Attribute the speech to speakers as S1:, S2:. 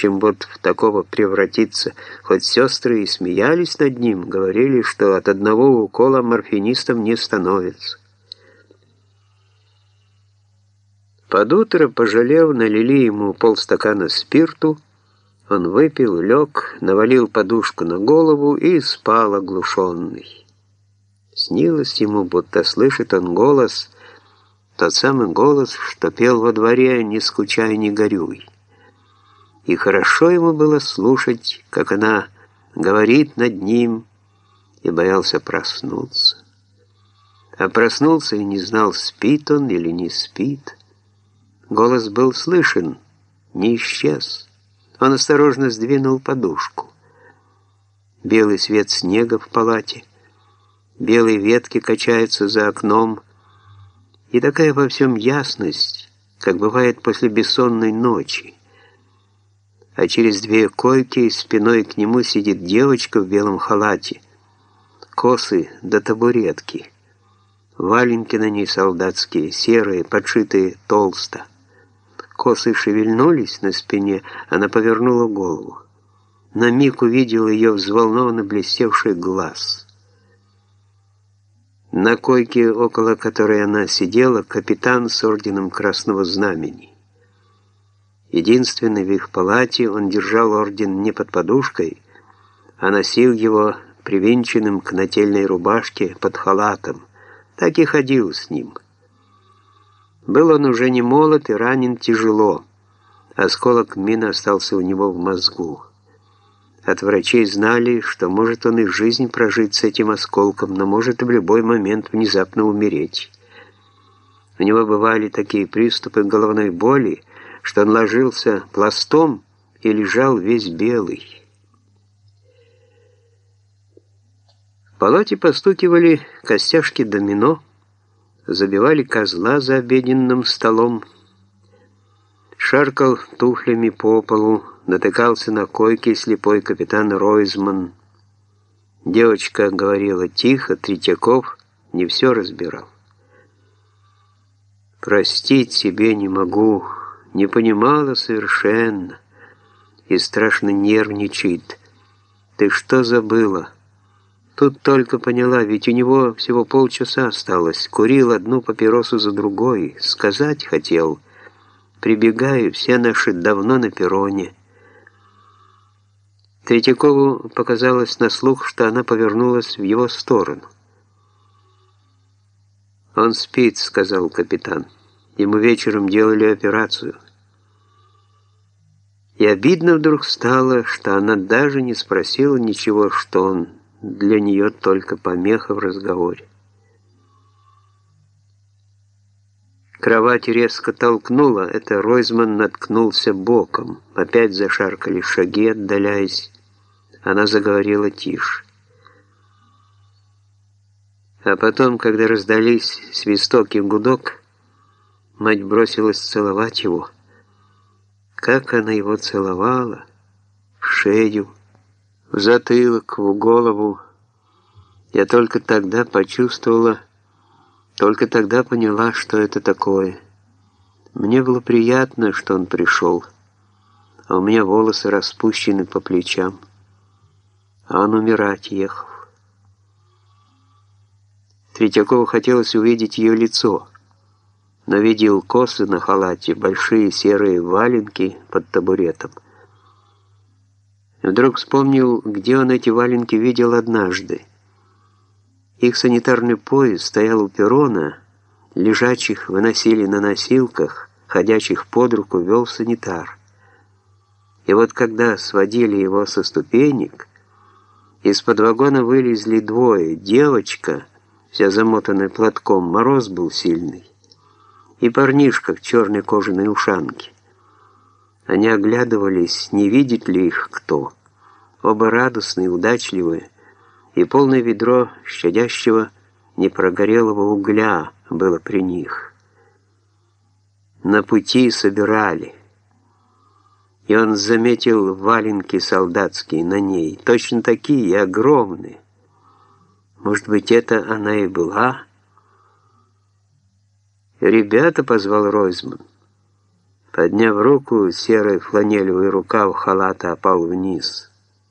S1: чем вот в такого превратиться. Хоть сестры и смеялись над ним, говорили, что от одного укола морфинистом не становится. Под утро, пожалев, налили ему полстакана спирту, он выпил, лег, навалил подушку на голову и спал оглушенный. Снилось ему, будто слышит он голос, тот самый голос, что пел во дворе «Не скучай, не горюй». И хорошо ему было слушать, как она говорит над ним, и боялся проснуться. А проснулся и не знал, спит он или не спит. Голос был слышен, не исчез. Он осторожно сдвинул подушку. Белый свет снега в палате, белые ветки качаются за окном, и такая во всем ясность, как бывает после бессонной ночи. А через две койки спиной к нему сидит девочка в белом халате, косы до табуретки, валенки на ней солдатские, серые, подшитые толсто. Косы шевельнулись на спине, она повернула голову. На миг увидел ее взволнованно блестевший глаз. На койке, около которой она сидела, капитан с орденом Красного Знамени. Единственный в их палате он держал орден не под подушкой, а носил его привинченным к нательной рубашке под халатом, так и ходил с ним. Был он уже не молод и ранен тяжело. Осколок мины остался у него в мозгу. От врачей знали, что может он и жизнь прожить с этим осколком, но может в любой момент внезапно умереть. У него бывали такие приступы головной боли, что он ложился пластом и лежал весь белый. В палате постукивали костяшки домино, забивали козла за обеденным столом, шаркал туфлями по полу, натыкался на койке слепой капитан Ройзман. Девочка говорила тихо, Третьяков не все разбирал. «Простить себе не могу, не понимала совершенно и страшно нервничает. Ты что забыла?» Тут только поняла, ведь у него всего полчаса осталось. Курил одну папиросу за другой. Сказать хотел. Прибегаю, все наши давно на перроне. Третьякову показалось на слух, что она повернулась в его сторону. «Он спит», — сказал капитан. «Ему вечером делали операцию». И обидно вдруг стало, что она даже не спросила ничего, что он для нее только помеха в разговоре. Кровать резко толкнула, это Ройзман наткнулся боком. Опять зашаркали шаги, отдаляясь. Она заговорила тише. А потом, когда раздались свисток и гудок, мать бросилась целовать его. Как она его целовала! В шею, в затылок, в голову. Я только тогда почувствовала, только тогда поняла, что это такое. Мне было приятно, что он пришел, а у меня волосы распущены по плечам, а он умирать ехал. Третьякову хотелось увидеть ее лицо, но видел косы на халате, большие серые валенки под табуретом. Вдруг вспомнил, где он эти валенки видел однажды. Их санитарный поезд стоял у перрона, лежачих выносили на носилках, ходячих под руку вел санитар. И вот когда сводили его со ступенек, из-под вагона вылезли двое, девочка, вся замотанная платком, мороз был сильный, и парнишка в черной кожаной ушанке. Они оглядывались, не видит ли их кто. Оба радостные, удачливые, и полное ведро щадящего непрогорелого угля было при них. На пути собирали. И он заметил валенки солдатские на ней, точно такие, огромные. Может быть, это она и была? «Ребята», — позвал Ройзман. Подняв руку, серый фланелевый рукав халата опал вниз.